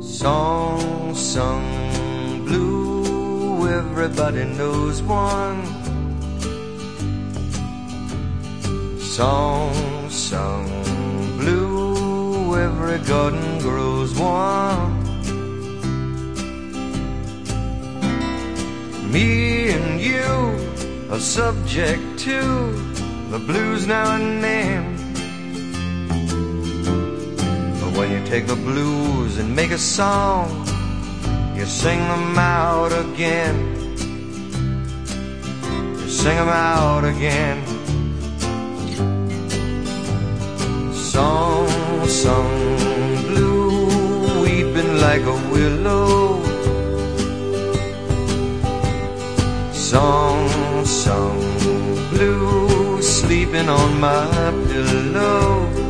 Song sung blue, everybody knows one. Song sung blue, every garden grows one. Me and you are subject to the blues now and then. You take the blues and make a song, you sing them out again. You sing them out again. Song sung blue, weeping like a willow. Song sung blue, sleeping on my pillow.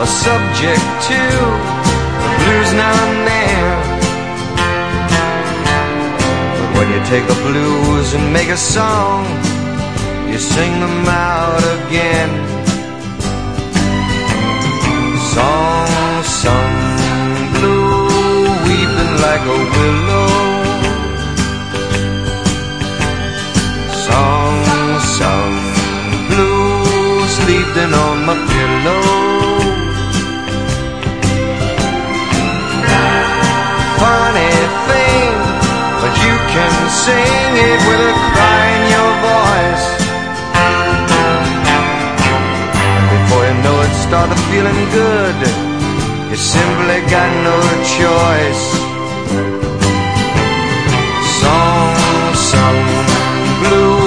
Are subject to the blues now and then. But when you take the blues and make a song, you sing them out again. Song sung blue, weeping like a willow. Song sung blue, sleeping on my pillow. started feeling good. You simply got no choice. Song sung blue.